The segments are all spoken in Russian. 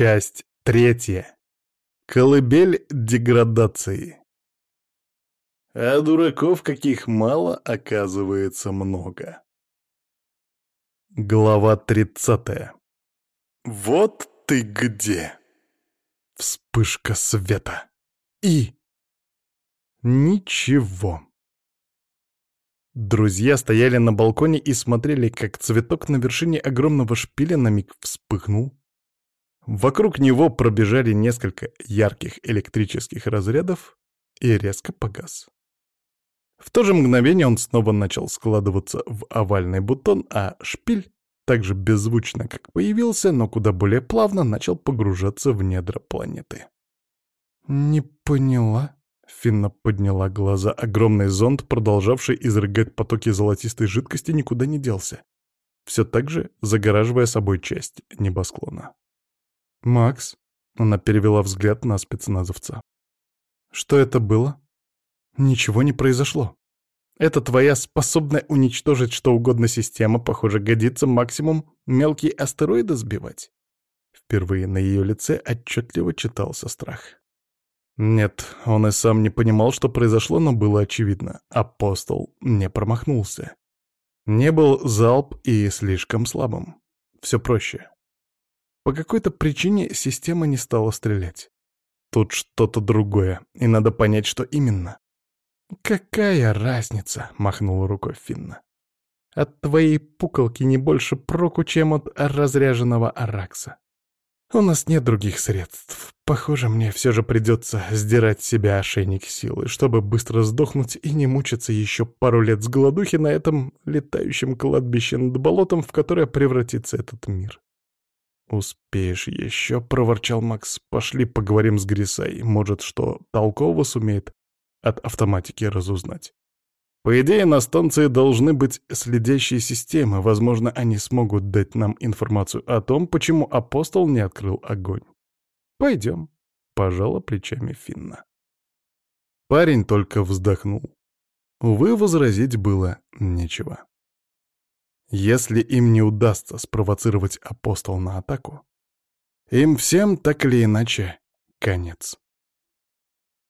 Часть третья. Колыбель деградации. А дураков каких мало, оказывается, много. Глава тридцатая. Вот ты где! Вспышка света. И... Ничего. Друзья стояли на балконе и смотрели, как цветок на вершине огромного шпиля на миг вспыхнул. Вокруг него пробежали несколько ярких электрических разрядов и резко погас. В то же мгновение он снова начал складываться в овальный бутон, а шпиль, так же беззвучно, как появился, но куда более плавно, начал погружаться в недра планеты. «Не поняла», Финна подняла глаза. Огромный зонд, продолжавший изрыгать потоки золотистой жидкости, никуда не делся. Все так же загораживая собой часть небосклона. «Макс?» — она перевела взгляд на спецназовца. «Что это было?» «Ничего не произошло. Это твоя способная уничтожить что угодно система, похоже, годится максимум мелкие астероиды сбивать». Впервые на ее лице отчетливо читался страх. Нет, он и сам не понимал, что произошло, но было очевидно. Апостол не промахнулся. Не был залп и слишком слабым. Все проще. По какой-то причине система не стала стрелять. Тут что-то другое, и надо понять, что именно. «Какая разница?» — махнула рукой Финна. «От твоей пуколки не больше проку, чем от разряженного Аракса. У нас нет других средств. Похоже, мне все же придется сдирать с себя ошейник силы, чтобы быстро сдохнуть и не мучиться еще пару лет с голодухи на этом летающем кладбище над болотом, в которое превратится этот мир. «Успеешь еще», — проворчал Макс. «Пошли поговорим с Грисай. Может, что толково сумеет от автоматики разузнать». По идее, на станции должны быть следящие системы. Возможно, они смогут дать нам информацию о том, почему апостол не открыл огонь. Пойдем, — пожала плечами Финна. Парень только вздохнул. Увы, возразить было нечего. Если им не удастся спровоцировать апостол на атаку, им всем так или иначе конец.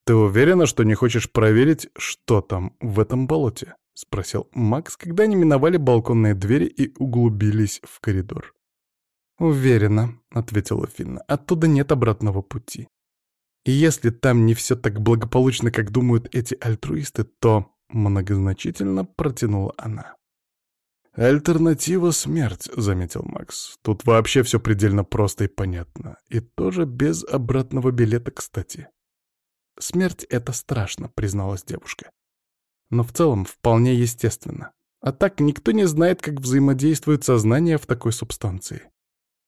«Ты уверена, что не хочешь проверить, что там в этом болоте?» — спросил Макс, когда они миновали балконные двери и углубились в коридор. «Уверена», — ответила Финна, — «оттуда нет обратного пути. И если там не все так благополучно, как думают эти альтруисты, то...» — многозначительно протянула она. «Альтернатива — смерть», — заметил Макс. «Тут вообще все предельно просто и понятно. И тоже без обратного билета, кстати». «Смерть — это страшно», — призналась девушка. «Но в целом вполне естественно. А так никто не знает, как взаимодействует сознание в такой субстанции.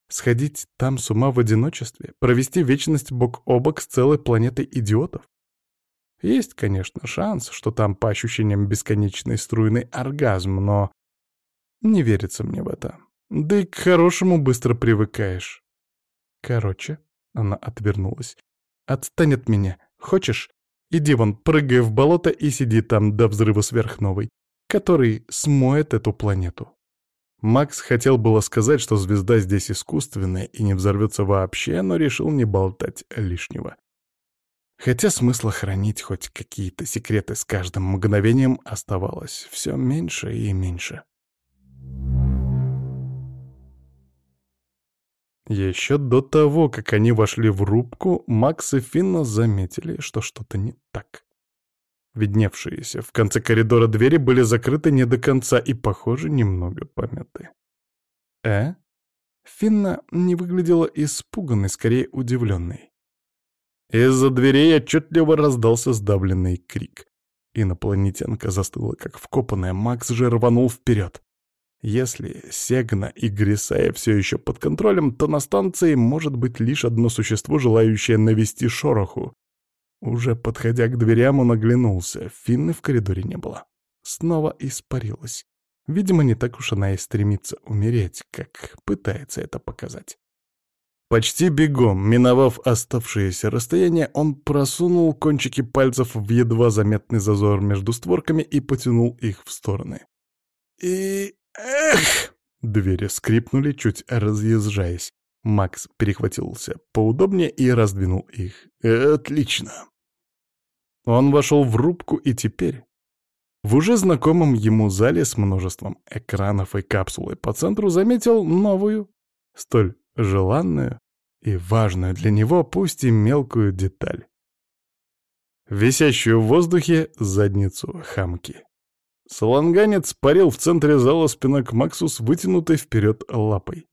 Сходить там с ума в одиночестве, провести вечность бок о бок с целой планетой идиотов? Есть, конечно, шанс, что там по ощущениям бесконечный струйный оргазм, но не верится мне в это. Да и к хорошему быстро привыкаешь. Короче, она отвернулась. Отстань от меня. Хочешь? Иди вон, прыгай в болото и сиди там до взрыва сверхновой, который смоет эту планету. Макс хотел было сказать, что звезда здесь искусственная и не взорвется вообще, но решил не болтать лишнего. Хотя смысла хранить хоть какие-то секреты с каждым мгновением оставалось все меньше и меньше. Еще до того, как они вошли в рубку, Макс и Финна заметили, что что-то не так. Видневшиеся в конце коридора двери были закрыты не до конца и, похоже, немного помяты. «Э?» Финна не выглядела испуганной, скорее удивленной. Из-за дверей отчетливо раздался сдавленный крик. Инопланетянка застыла, как вкопанная, Макс же рванул вперед. Если Сегна и Грисая все еще под контролем, то на станции может быть лишь одно существо, желающее навести шороху. Уже подходя к дверям, он оглянулся. Финны в коридоре не было. Снова испарилась. Видимо, не так уж она и стремится умереть, как пытается это показать. Почти бегом, миновав оставшееся расстояние, он просунул кончики пальцев в едва заметный зазор между створками и потянул их в стороны. И Эх! Двери скрипнули, чуть разъезжаясь. Макс перехватился поудобнее и раздвинул их. «Отлично!» Он вошел в рубку и теперь, в уже знакомом ему зале с множеством экранов и капсулой по центру, заметил новую, столь желанную и важную для него, пусть и мелкую деталь. Висящую в воздухе задницу хамки. Саланганец парил в центре зала спиной к Максу с вытянутой вперед лапой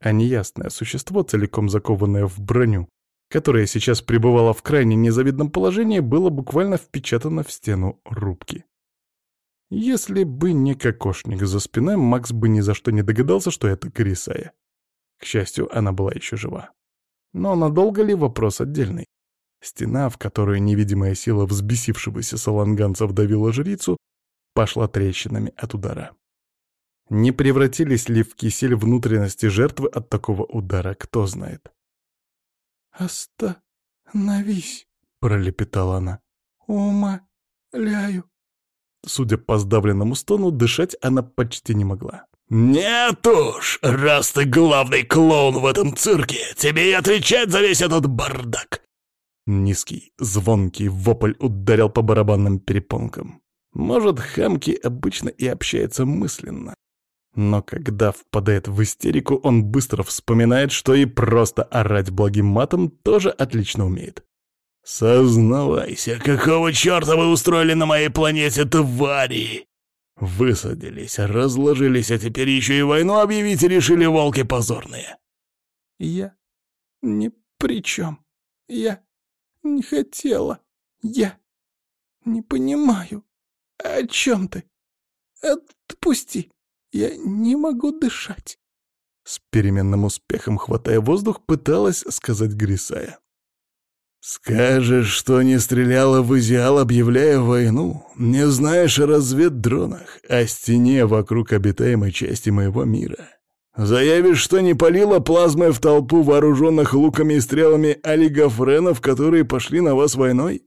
а неясное существо, целиком закованное в броню, которое сейчас пребывало в крайне незавидном положении, было буквально впечатано в стену рубки. Если бы не кокошник за спиной, Макс бы ни за что не догадался, что это Крисая. К счастью, она была еще жива. Но надолго ли вопрос отдельный? Стена, в которую невидимая сила взбесившегося саланганца вдавила жрицу, пошла трещинами от удара. Не превратились ли в кисель внутренности жертвы от такого удара, кто знает. «Остановись», — пролепетала она. «Умоляю». Судя по сдавленному стону, дышать она почти не могла. «Нет уж, раз ты главный клоун в этом цирке, тебе и отвечать за весь этот бардак!» Низкий, звонкий вопль ударил по барабанным перепонкам. Может, Хамки обычно и общается мысленно, но когда впадает в истерику, он быстро вспоминает, что и просто орать благим матом тоже отлично умеет. «Сознавайся, какого черта вы устроили на моей планете, твари?» «Высадились, разложились, а теперь еще и войну объявить решили волки позорные». «Я ни при чем. Я не хотела. Я не понимаю. О чем ты? Отпусти!» Я не могу дышать. С переменным успехом, хватая воздух, пыталась сказать Грисая. «Скажешь, что не стреляла в Изиал, объявляя войну? Не знаешь о разведдронах, о стене вокруг обитаемой части моего мира? Заявишь, что не полила плазмой в толпу вооруженных луками и стрелами олигофренов, которые пошли на вас войной?»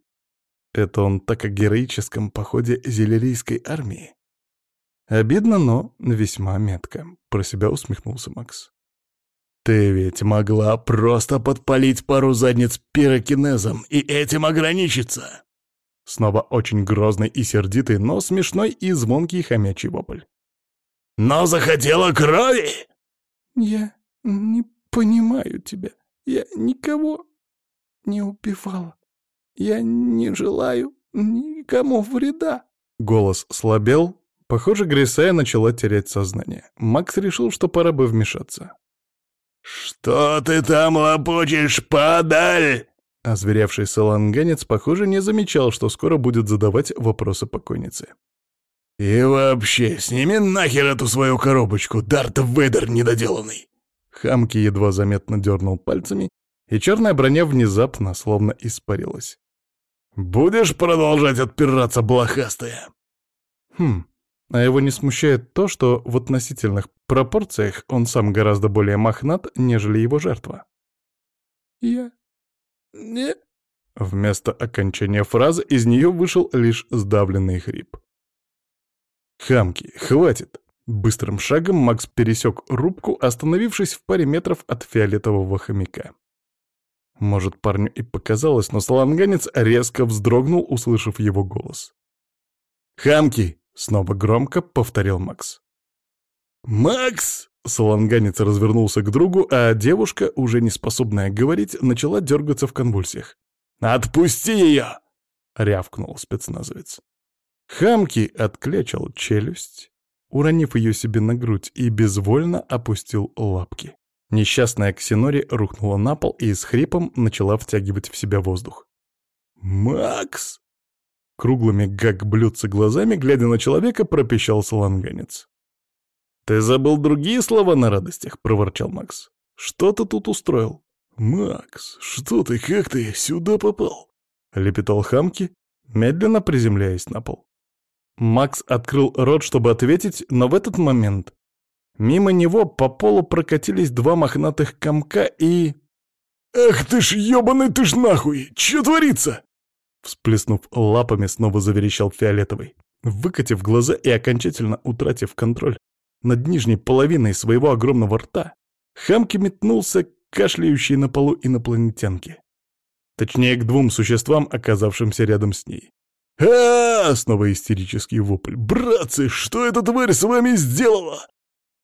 Это он так о героическом походе зелерийской армии. Обидно, но весьма метко. Про себя усмехнулся Макс. «Ты ведь могла просто подпалить пару задниц пирокинезом и этим ограничиться!» Снова очень грозный и сердитый, но смешной и звонкий хомячий вопль. «Но захотела крови!» «Я не понимаю тебя. Я никого не убивала. Я не желаю никому вреда». Голос слабел, Похоже, Грисая начала терять сознание. Макс решил, что пора бы вмешаться. «Что ты там лопочешь, падаль?» Озверевший саланганец, похоже, не замечал, что скоро будет задавать вопросы покойнице. «И вообще, сними нахер эту свою коробочку, Дарт Вейдер недоделанный!» Хамки едва заметно дернул пальцами, и черная броня внезапно словно испарилась. «Будешь продолжать отпираться, блохастая?» «Хм, а его не смущает то, что в относительных пропорциях он сам гораздо более мохнат, нежели его жертва. «Я... не...» Вместо окончания фразы из нее вышел лишь сдавленный хрип. «Хамки, хватит!» Быстрым шагом Макс пересек рубку, остановившись в паре метров от фиолетового хомяка. Может, парню и показалось, но саланганец резко вздрогнул, услышав его голос. «Хамки, Снова громко повторил Макс. «Макс!» — саланганец развернулся к другу, а девушка, уже не способная говорить, начала дергаться в конвульсиях. «Отпусти ее!» — рявкнул спецназовец. Хамки отклячил челюсть, уронив ее себе на грудь, и безвольно опустил лапки. Несчастная Ксенори рухнула на пол и с хрипом начала втягивать в себя воздух. «Макс!» Круглыми, как блюдца глазами, глядя на человека, пропищал саланганец. «Ты забыл другие слова на радостях?» — проворчал Макс. «Что ты тут устроил?» «Макс, что ты, как ты сюда попал?» — лепетал Хамки, медленно приземляясь на пол. Макс открыл рот, чтобы ответить, но в этот момент мимо него по полу прокатились два мохнатых комка и... «Ах ты ж ёбаный ты ж нахуй! Чё творится?» Всплеснув лапами, снова заверещал фиолетовый. Выкатив глаза и окончательно утратив контроль над нижней половиной своего огромного рта, Хамки метнулся к кашляющей на полу инопланетянке. Точнее, к двум существам, оказавшимся рядом с ней. а, Снова истерический вопль. «Братцы, что эта тварь с вами сделала?»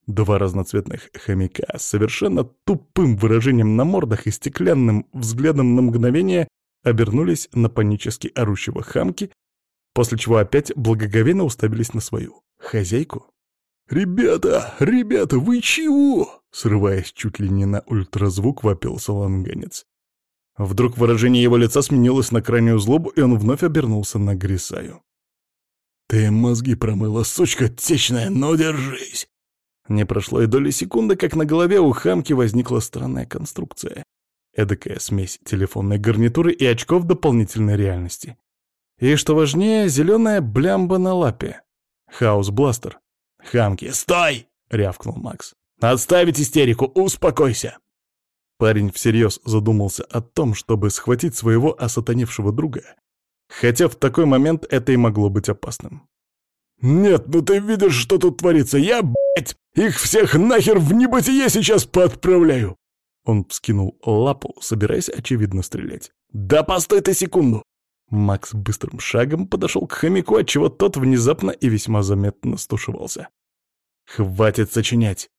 Два разноцветных хомяка с совершенно тупым выражением на мордах и стеклянным взглядом на мгновение обернулись на панически орущего хамки, после чего опять благоговейно уставились на свою хозяйку. «Ребята, ребята, вы чего?» Срываясь чуть ли не на ультразвук, вопил саланганец. Вдруг выражение его лица сменилось на крайнюю злобу, и он вновь обернулся на Грисаю. «Ты мозги промыла, сучка течная, но держись!» Не прошло и доли секунды, как на голове у хамки возникла странная конструкция. Эдакая смесь телефонной гарнитуры и очков дополнительной реальности. И, что важнее, зеленая блямба на лапе. Хаус-бластер. «Хамки, стой!» — рявкнул Макс. «Отставить истерику, успокойся!» Парень всерьез задумался о том, чтобы схватить своего осатаневшего друга, хотя в такой момент это и могло быть опасным. «Нет, ну ты видишь, что тут творится! Я, блядь, их всех нахер в небытие сейчас подправляю!» Он вскинул лапу, собираясь, очевидно, стрелять. «Да постой ты секунду!» Макс быстрым шагом подошел к хомяку, отчего тот внезапно и весьма заметно стушевался. «Хватит сочинять!»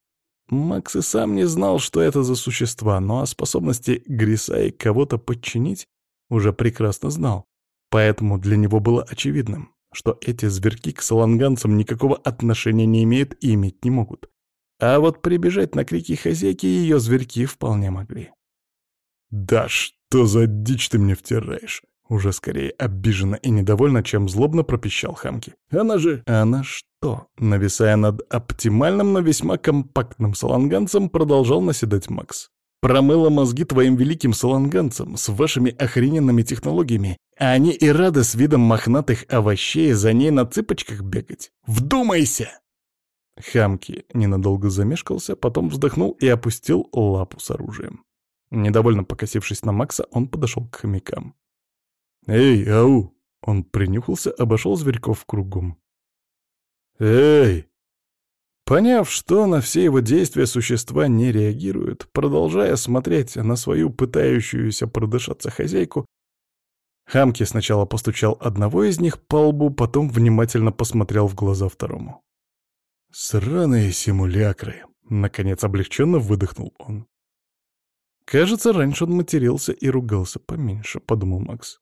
Макс и сам не знал, что это за существа, но о способности Грисаи кого-то подчинить уже прекрасно знал. Поэтому для него было очевидным, что эти зверьки к саланганцам никакого отношения не имеют и иметь не могут. А вот прибежать на крики хозяйки ее зверьки вполне могли. «Да что за дичь ты мне втираешь?» Уже скорее обиженно и недовольно, чем злобно пропищал Хамки. «Она же...» «Она что?» Нависая над оптимальным, но весьма компактным саланганцем, продолжал наседать Макс. «Промыла мозги твоим великим саланганцам с вашими охрененными технологиями, а они и рады с видом мохнатых овощей за ней на цыпочках бегать. Вдумайся!» Хамки ненадолго замешкался, потом вздохнул и опустил лапу с оружием. Недовольно покосившись на Макса, он подошел к хомякам. «Эй, ау!» Он принюхался, обошел зверьков кругом. «Эй!» Поняв, что на все его действия существа не реагируют, продолжая смотреть на свою пытающуюся продышаться хозяйку, Хамки сначала постучал одного из них по лбу, потом внимательно посмотрел в глаза второму. «Сраные симулякры!» — наконец облегченно выдохнул он. «Кажется, раньше он матерился и ругался поменьше», — подумал Макс.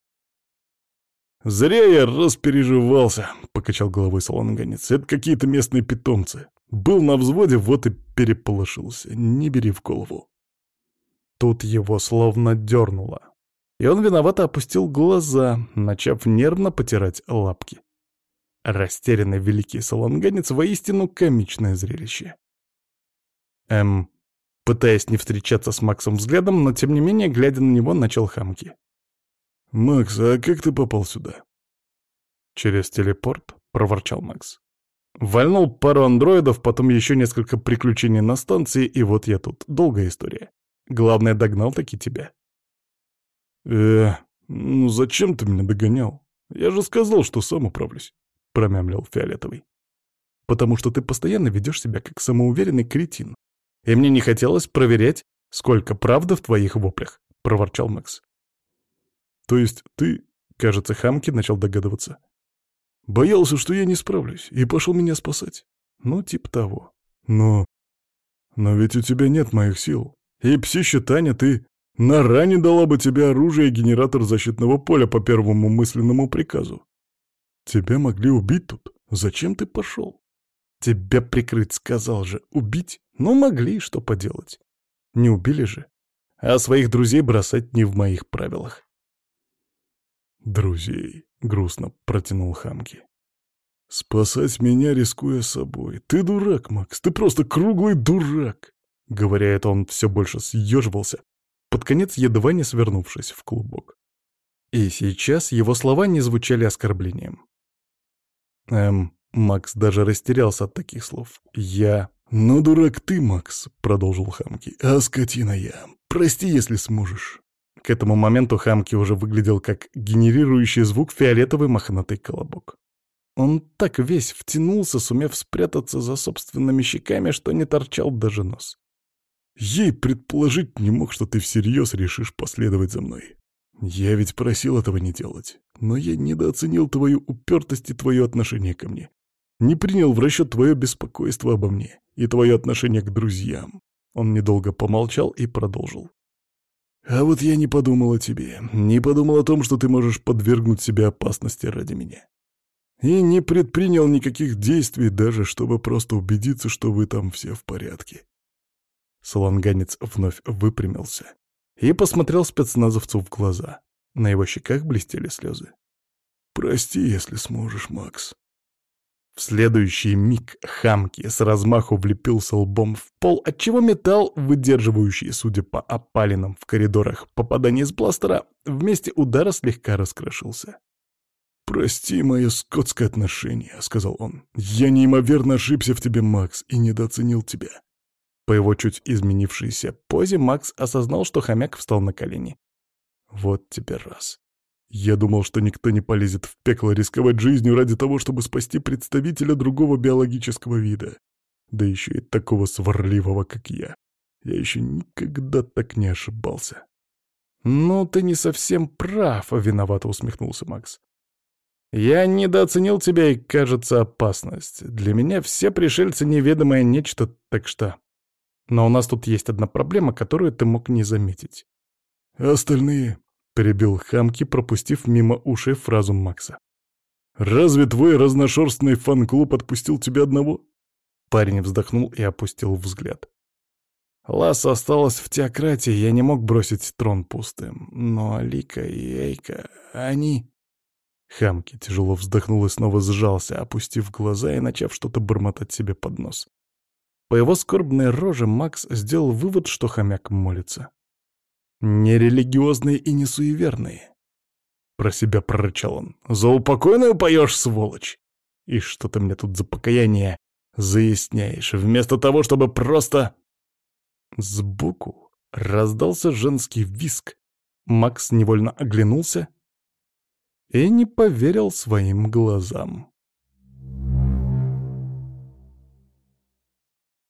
«Зря я распереживался», — покачал головой салонганец. «Это какие-то местные питомцы. Был на взводе, вот и переполошился. Не бери в голову». Тут его словно дернуло. И он виновато опустил глаза, начав нервно потирать лапки. Растерянный великий салонганец воистину комичное зрелище. Эм, пытаясь не встречаться с Максом взглядом, но тем не менее, глядя на него, начал хамки. «Макс, а как ты попал сюда?» «Через телепорт», — проворчал Макс. «Вальнул пару андроидов, потом еще несколько приключений на станции, и вот я тут. Долгая история. Главное, догнал таки тебя». «Э, ну зачем ты меня догонял? Я же сказал, что сам управлюсь», — промямлил Фиолетовый. «Потому что ты постоянно ведешь себя как самоуверенный кретин. И мне не хотелось проверять, сколько правды в твоих воплях», — проворчал Макс. То есть ты, кажется, Хамки начал догадываться. Боялся, что я не справлюсь, и пошел меня спасать. Ну, типа того. Но... Но ведь у тебя нет моих сил. И псища Таня, ты на ране дала бы тебе оружие и генератор защитного поля по первому мысленному приказу. Тебя могли убить тут. Зачем ты пошел? Тебя прикрыть, сказал же. Убить? Ну, могли, что поделать. Не убили же. А своих друзей бросать не в моих правилах. «Друзей», — грустно протянул Хамки. «Спасать меня, рискуя собой. Ты дурак, Макс, ты просто круглый дурак!» Говоря это, он все больше съеживался, под конец едва не свернувшись в клубок. И сейчас его слова не звучали оскорблением. Эм, Макс даже растерялся от таких слов. «Я...» «Ну, дурак ты, Макс», — продолжил Хамки, — «а скотина я. Прости, если сможешь». К этому моменту Хамки уже выглядел как генерирующий звук фиолетовый мохнатый колобок. Он так весь втянулся, сумев спрятаться за собственными щеками, что не торчал даже нос. Ей предположить не мог, что ты всерьез решишь последовать за мной. Я ведь просил этого не делать, но я недооценил твою упертость и твое отношение ко мне. Не принял в расчет твое беспокойство обо мне и твое отношение к друзьям. Он недолго помолчал и продолжил. А вот я не подумал о тебе, не подумал о том, что ты можешь подвергнуть себя опасности ради меня. И не предпринял никаких действий даже, чтобы просто убедиться, что вы там все в порядке. Саланганец вновь выпрямился и посмотрел спецназовцу в глаза. На его щеках блестели слезы. «Прости, если сможешь, Макс». В следующий миг Хамки с размаху влепился лбом в пол, отчего металл, выдерживающий, судя по опалинам в коридорах попадание из бластера, вместе удара слегка раскрошился. «Прости мое скотское отношение», — сказал он. «Я неимоверно ошибся в тебе, Макс, и недооценил тебя». По его чуть изменившейся позе Макс осознал, что хомяк встал на колени. Вот теперь раз. Я думал, что никто не полезет в пекло рисковать жизнью ради того, чтобы спасти представителя другого биологического вида. Да еще и такого сварливого, как я. Я еще никогда так не ошибался. «Ну, ты не совсем прав», — виновато усмехнулся Макс. «Я недооценил тебя и, кажется, опасность. Для меня все пришельцы — неведомое нечто, так что...» Но у нас тут есть одна проблема, которую ты мог не заметить. Остальные — перебил Хамки, пропустив мимо ушей фразу Макса. «Разве твой разношерстный фан-клуб отпустил тебя одного?» Парень вздохнул и опустил взгляд. Лас осталась в теократии, я не мог бросить трон пустым. Но Лика и Эйка, они... Хамки тяжело вздохнул и снова сжался, опустив глаза и начав что-то бормотать себе под нос. По его скорбной роже Макс сделал вывод, что хомяк молится. Нерелигиозные и не суеверные. Про себя прорычал он. «За упокойную поешь, сволочь!» «И что ты мне тут за покаяние заясняешь, вместо того, чтобы просто...» Сбоку раздался женский виск. Макс невольно оглянулся и не поверил своим глазам.